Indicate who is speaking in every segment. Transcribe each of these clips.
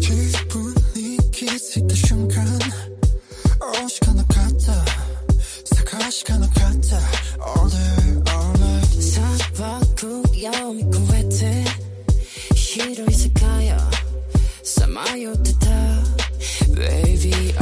Speaker 1: 기분이 기색의 순간 어 시간은 같아 사가 시간은 같아 All day all night
Speaker 2: 사바꾸염이 고레테 히로 이사카야 사마요 테타 Baby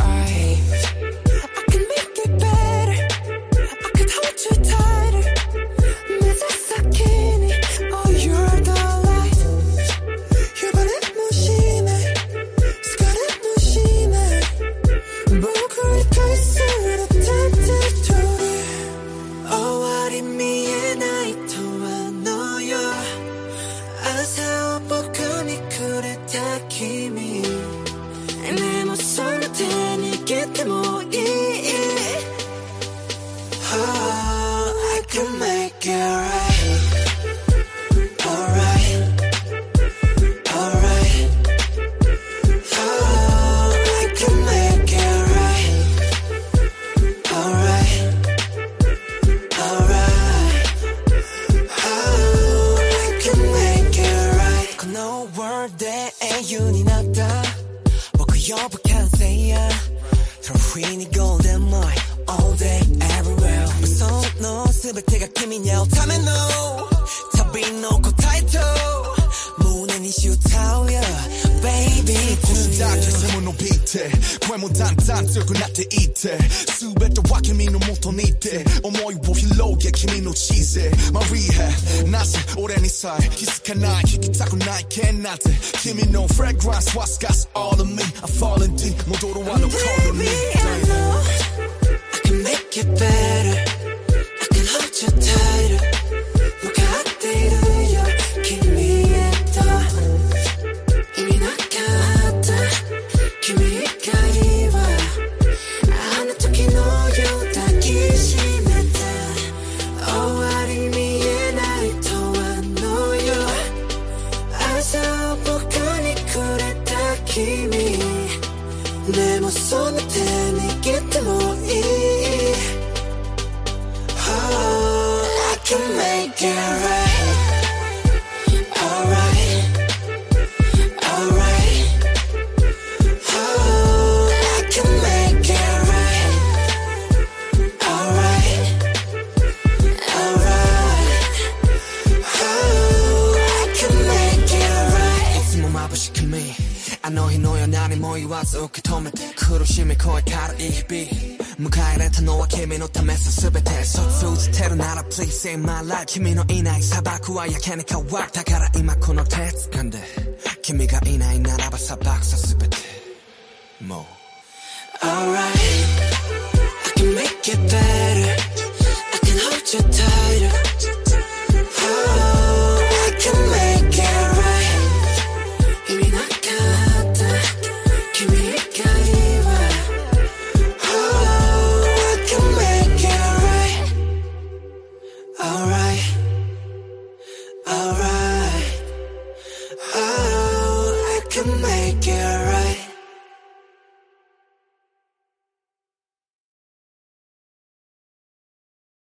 Speaker 1: 여백한세야. Throwing golden mine. All day everywhere. 무서운 너 스베트가 김이냐 time and no. 답이 놓고 title し歌うよ Baby
Speaker 3: 腰
Speaker 1: to
Speaker 3: だ
Speaker 1: you
Speaker 3: けせも伸びて声もだんだん強くなっていって全ては君の元にいて思いを広げ君の地勢マリーヘなぜ俺にさえ気づかない聞きたくない剣なんて君のフレグランスは透かす All of me I'm falling deep 戻るあの頃に
Speaker 1: Baby, I know I can make it better. 君。でもその手握っても
Speaker 4: あの日のよ何も言わず受け止めて苦しみ声軽いい日々迎えれたのは君のためさ全て。そう通じてるなら Please save my life 君のいない砂漠はやけに乾くだから今この手掴んで。君がいないならば砂漠さ全て。もう。
Speaker 1: Alright, I can make it better. I can hold you tight.